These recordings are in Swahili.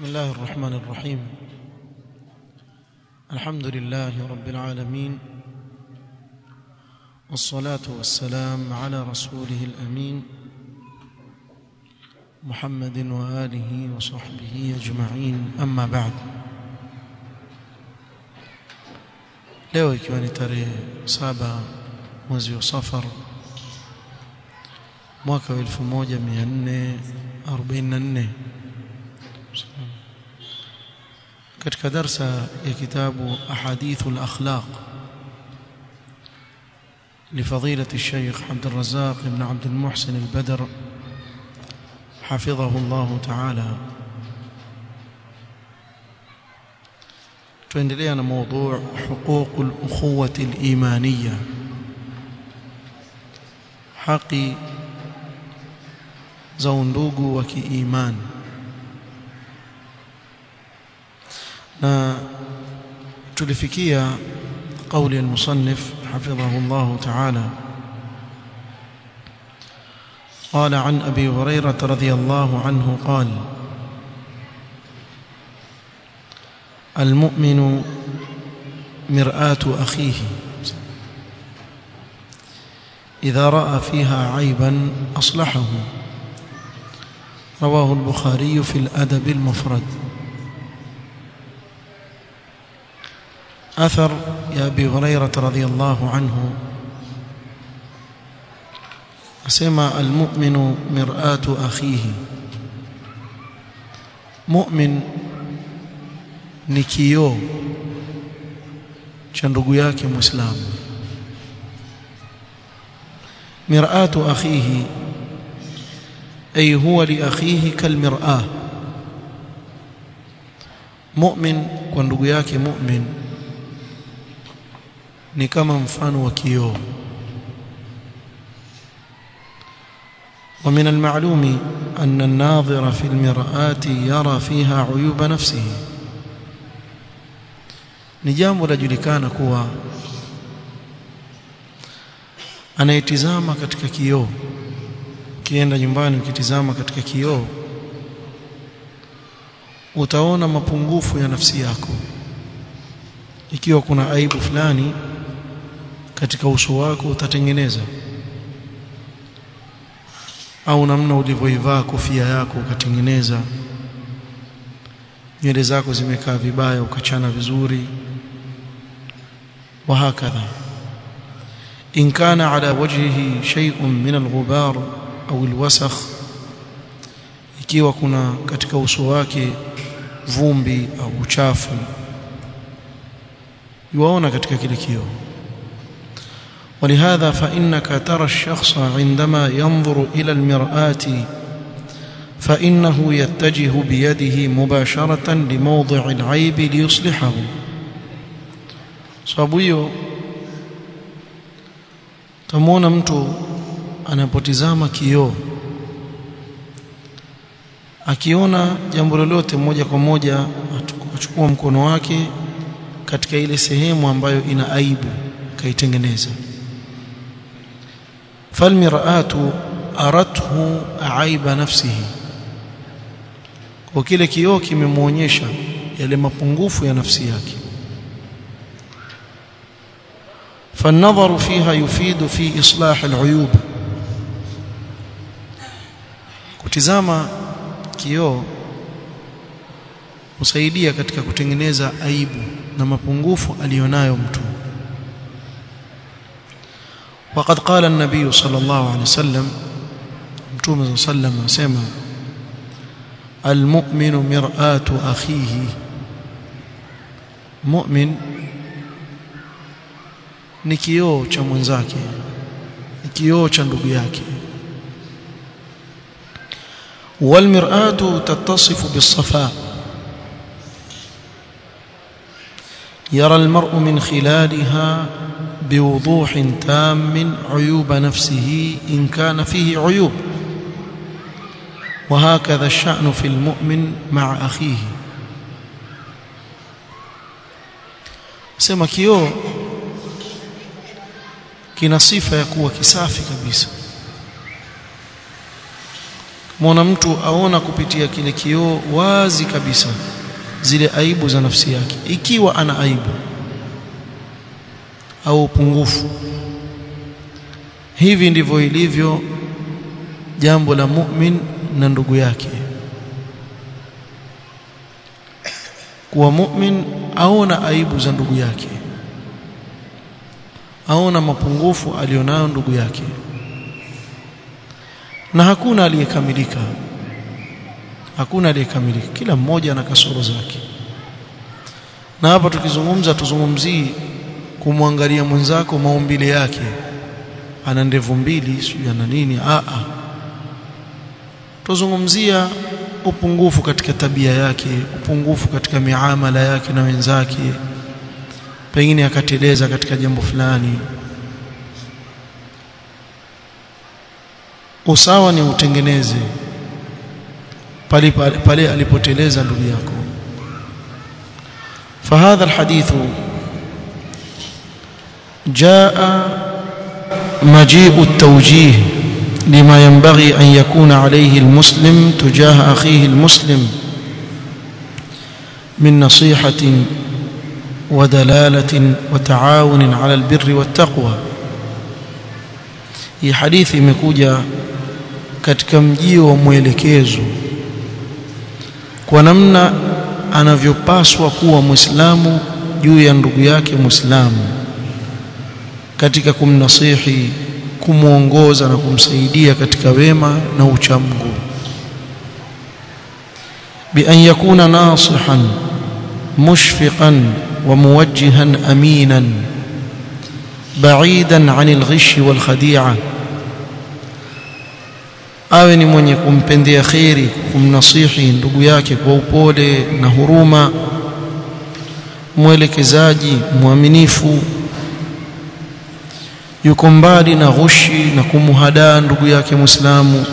بسم الله الرحمن الرحيم. الحمد لله رب العالمين والصلاة والسلام على رسوله الأمين محمد وآله وصحبه أجمعين. أما بعد leo ikiwa ni tarehe saba mwezi wa safar mwaka wa 1444 darsa ya kitabu ahadithu al-akhlaq لفضيلة الشيخ عبد الرزاق بن عبد المحسن البدر حفظه الله تعالى. tuendelea na موضوع حقوق الأخوة الإيمانية. haki za undugu wa na tulifikia قول المصنف حفظه الله تعالى. قال عن أبي هريرة رضي الله عنه قال المؤمن مرآة أخيه. إذا رأى فيها عيبا أصلحه. رواه البخاري في الأدب المفرد. أثر يا أبي هريرة رضي الله عنه. سمع المؤمن مرآة أخيه. مؤمن نكيو. شنرقياك مسلم. مرآة أخيه. أي هو لأخيه كالمرآة. مؤمن شنرقياك مؤمن. ni kama mfano wa kioo ومن المعلوم أن الناظر في المرآة يرى فيها عيوب نفسه ni jambo lajulikana kuwa anayetizama katika kioo ukienda nyumbani ukitizama katika kioo utaona mapungufu ya nafsi yako ikiwa kuna aibu fulani katika uso wako utatengeneza. Au namna ulivyoivaa kofia yako ukatengeneza. Nywele zako zimekaa vibaya ukachana vizuri. Wahakadha in kana ala wajhihi shay'un min al-ghubar au al ikiwa kuna katika uso wake vumbi au uchafu. Yuaona katika kile kioo. ولهذا فإنك ترى الشخص عندما ينظر إلى المرآة فإنه يتجه بيده مباشرة لموضع العيب ليصلحه sababu hiyo tamwona mtu anapotizama kioo akiona jambo lolote moja kwa moja achukua mkono wake katika ile sehemu ambayo ina aibu kaitengeneza falmir'atu arathu aiba nafsihi kwa kile kioo kimemwonyesha yale mapungufu ya nafsi yake فالنظر فيها يفيد في إصلاح العيوب kutizama kioo husaidia katika kutengeneza aibu na mapungufu aliyonayo mtu وقد قال النبي صلى الله عليه وسلم متوم صلى الله عليه وسلم المؤمن مرآة أخيه. مؤمن mwenzake ni kioo cha والمرآة تتصف بالصفاء يرى المرء من خلالها بوضوح تام عيوب نفسه إن كان فيه عيوب وهكذا الشأن في المؤمن مع أخيه سما كيو kina sifa ya kuwa kisafi kabisa mwana mtu aona kupitia kile kioo wazi kabisa zile aibu za nafsi yake ikiwa ana aibu au upungufu. Hivi ndivyo ilivyo jambo la mu'min na ndugu yake. Kuwa mu'min aona aibu za ndugu yake. Aona mapungufu alionayo ndugu yake. Na hakuna aliyekamilika. Hakuna aliyekamilika. Kila mmoja ana kasoro zake. Na hapa tukizungumza tuzungumzii kumwangalia mwenzako maumbile yake. Ana ndevu mbili sio ana nini. A a. Tuzungumzia upungufu katika tabia yake upungufu katika miamala yake na wenzake. Pengine akateleza katika jambo fulani. Usawa ni utengeneze pale pale alipoteleza ndugu yako. Fahadha alhadithu جاء مجيء التوجيه لما ينبغي أن يكون عليه المسلم تجاه أخيه المسلم من نصيحة ودلالة وتعاون على البر والتقوى. في حديث مكوجة كتكم جيو مويلكيز ونمنا أنا فيو باس وقوة مسلام جويا رقياك مسلام مسلام katika kumnasihi kumwongoza na kumsaidia katika wema na uchamungu bi an yakuna nasihan mushfiqan wa muwajjihan aminan ba'idan 'anil ghishi wal khadi'a awe ni mwenye kumpendea kheri kumnasihi ndugu yake kwa upole na huruma mwelekezaji mwaminifu yuko mbali na ghushi na kumuhadaa ndugu yake Muislamu.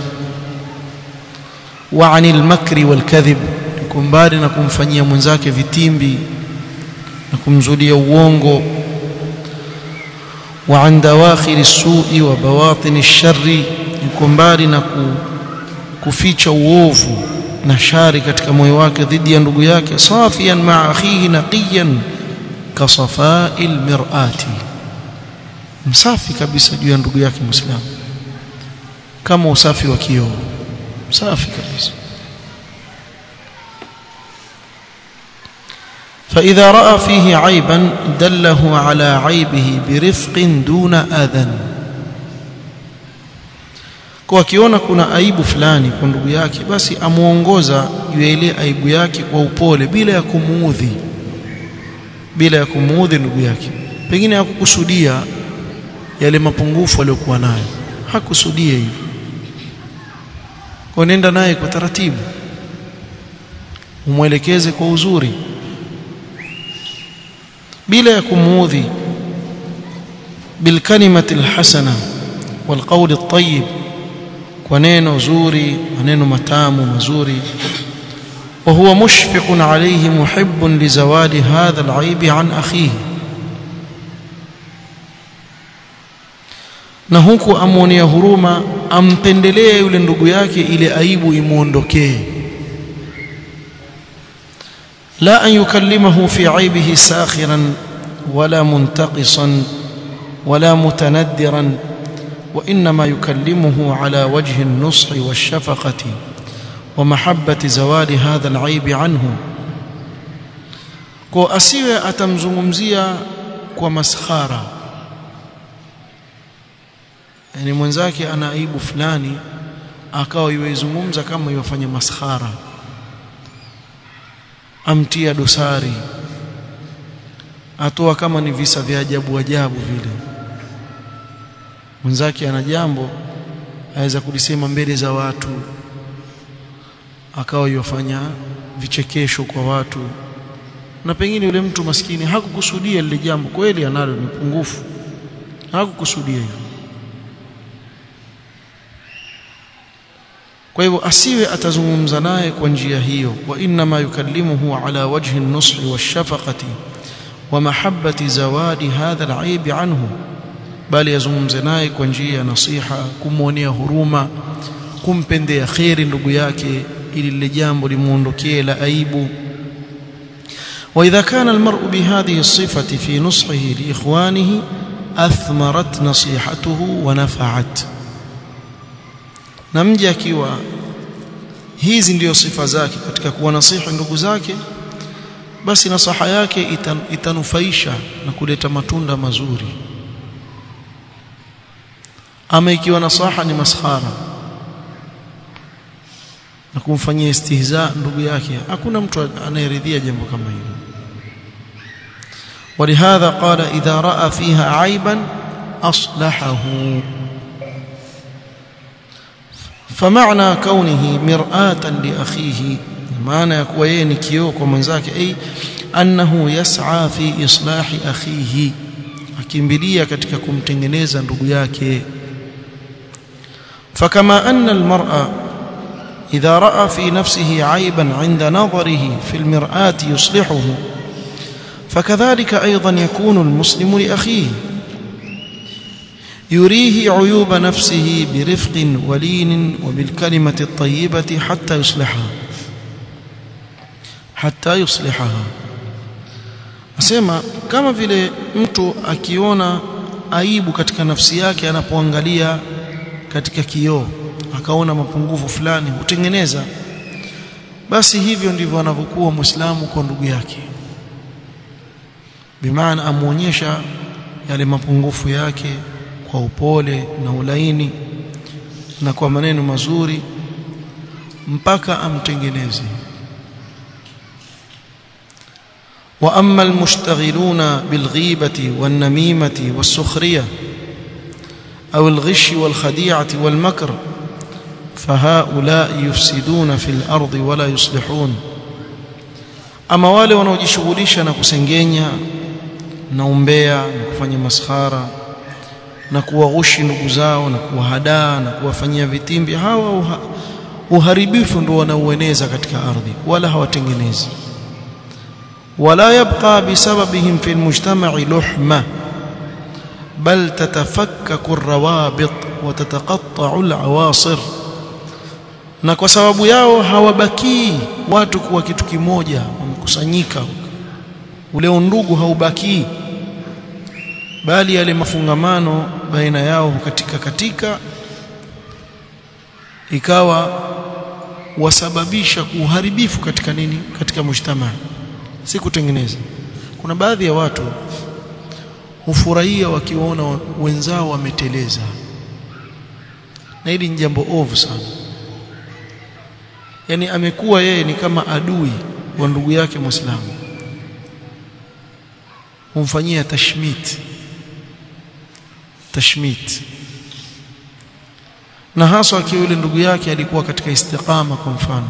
Wa anil makri wal kadhib yuko mbali na kumfanyia mwenzake vitimbi na kumzulia uongo. Wa an dawakhir as-su'i wa bawatin ash-sharri yuko mbali na kuficha uovu na shari katika moyo wake dhidi ya ndugu yake safian ma'a akhihi naqiyan kasafa'il mir'ati msafi kabisa juu ya ndugu yake muislamu kama usafi wa kioo safi kabisa فإذا رأى فيه عيبا دله على عيبه برفق دون أذى kwa akiona kuna aibu fulani kwa ndugu yake basi amuongoza juu ya ile aibu yake kwa upole bila ya kumuudhi bila ya kumuudhi ndugu yake pengine hakukusudia yale mapungufu aliyokuwa nayo hakusudia hivyo kwa nenda naye kwa taratibu umwelekeze kwa uzuri bila ya kumuudhi bilkalimati alhasana walqawli at-tayyib kwa neno zuri maneno matamu mazuri وهو مشفق عليه محب لزوال هذا العيب عن أخيه na huku amwonea huruma ampendelee yule ndugu yake ile aibu imuondokee la an yukallimahu fi aibihi sakhiran wala muntaqisan wala mutanaddiran وإنما يكلمه على وجه النصح والشفقة ومحبة زوال هذا العيب عنه kwa asiwe atamzungumzia kwa maskhara yani mwenzake ana aibu fulani akawa yuizungumza kama yofanya maskhara. Amtia dosari. Atoa kama ni visa vya ajabu ajabu vile. Mwenzake ana jambo aweza kulisema mbele za watu. Akawa yofanya vichekesho kwa watu. Na pengine yule mtu maskini hakukusudia lile jambo. Kweli analo ni pungufu. Hakukusudia hivyo kwa hivyo asiwe atazungumza naye kwa njia hiyo wa inma yukallimuhu ala wajhi an-nushi wash-shafaqati wa mahabbati zawadi hadha al-aib anhu bali yazungumze naye kwa njia ya nasiha kumwonea huruma kumpendea kheri ndugu yake ili lile jambo limuondokee la aibu واذا كان المرء بهذه الصفه في نصحه لاخوانه اثمرت نصيحته ونفعت namja akiwa hizi ndiyo sifa zake katika kuwanasihi ndugu zake basi nasaha yake itan, itanufaisha na kuleta matunda mazuri ama ikiwa nasaha ni maskhara na kumfanyia istihza ndugu yake hakuna mtu anayeridhia jambo kama hilo ولهذا قال إذا رأى فيها عيبا أصلحه فمعنى كونه مرآة لأخيه. المعنى كوين كيوك ومنزاك أي أنه يسعى في إصلاح أخيه. أكيمبليا كتككم تنجنيزا رقياك فكما أن المرأة إذا رأى في نفسه عيبا عند نظره في المرآة يصلحه فكذلك أيضا يكون المسلم لأخيه. يريه عيوب نفسه برفق ولين وبالكلمة الطيبة حتى يصلحها حتى يصلحها asema kama vile mtu akiona aibu katika nafsi yake anapoangalia katika kioo akaona mapungufu fulani hutengeneza basi hivyo ndivyo anavyokuwa muislamu kwa ndugu yake bimaana amuonyesha yale mapungufu yake kwa upole na ulaini na kwa maneno mazuri mpaka amtengeneze wa amma almushtaghiluna bilghibati wan-namimati was-sukhriyah أو الغش والخديعة والمكر فهؤلاء يفسدون في الأرض ولا يصلحون أما wale wanaojishughulisha na kusengenya na umbea na kufanya maskhara na kuwaghushi ndugu zao na kuwahadaa na kuwafanyia vitimbi. Hawa uharibifu ndio wanaueneza katika ardhi wala hawatengenezi. Wala yabqa bisababihim fi lmujtamaci luhma bal tatafakkaku rawabit wa tataqatta'u alawasir. Na kwa sababu yao hawabakii watu kuwa kitu kimoja wamekusanyika. Ule undugu haubakii bali yale mafungamano baina yao katika katika ikawa wasababisha kuharibifu katika nini? Katika mshtama si kutengeneza. Kuna baadhi ya watu hufurahia wakiwaona wenzao wameteleza. Na hili ni jambo ovu sana. Yani amekuwa yeye ni kama adui wa ndugu yake muislamu. Humfanyia tashmit tashmit. Na hasa akiwa yule ndugu yake alikuwa katika istiqama kwa mfano.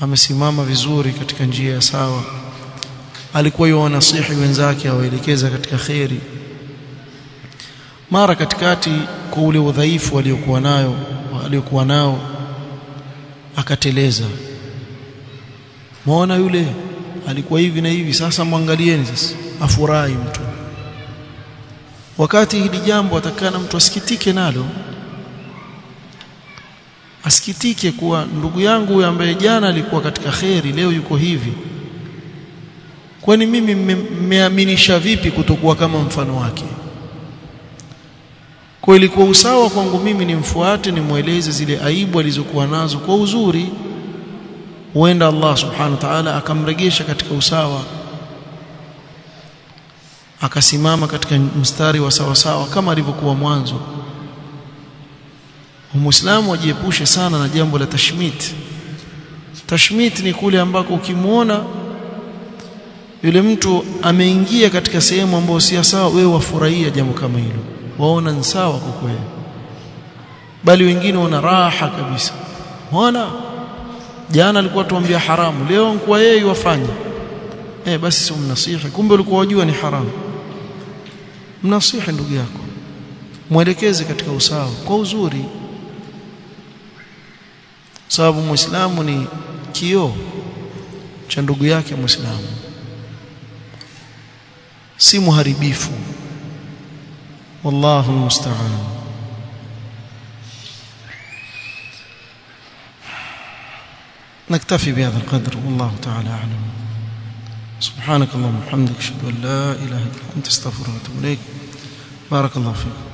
Amesimama vizuri katika njia ya sawa. Alikuwa yuwanasihi wenzake awaelekeza katika kheri. Mara katikati kwa ule udhaifu aliokuwa nayo aliokuwa nao akateleza. Muona yule? Alikuwa hivi na hivi. Sasa mwangalieni sasa. Afurahi mtu wakati hili jambo atakana mtu asikitike nalo asikitike kuwa ndugu yangu huyo ambaye jana alikuwa katika kheri leo yuko hivi. Kwani mimi mmeaminisha vipi kutokuwa kama mfano wake? Kwa ilikuwa usawa kwangu mimi nimfuate nimweleze zile aibu alizokuwa nazo kwa uzuri. Huenda Allah subhanahu wa ta'ala akamregesha katika usawa akasimama katika mstari wa sawasawa sawa kama alivyokuwa mwanzo. Muislamu ajiepushe sana na jambo la tashmit. Tashmit ni kule ambako ukimwona yule mtu ameingia katika sehemu ambayo si sawa wewe wafurahia jambo kama hilo. Waona ni sawa kwa kweli. Bali wengine wana raha kabisa. Wana jana alikuwa tuambia haramu leo nkuwa yeye wafanye eh basi si mnasihi. Kumbe ulikuwa wajua ni haramu mnasihi ndugu yako. Mwelekeze katika usawa kwa uzuri. Sababu muislamu ni kioo cha ndugu yake muislamu. Si muharibifu. Wallahu musta'an نكتفي بهذا القدر والله تعالى أعلم سبحانك اللهم وبحمدك أشهد أن لا إله إلا أنت أستغفرك وأتوب إليك. بارك الله فيك.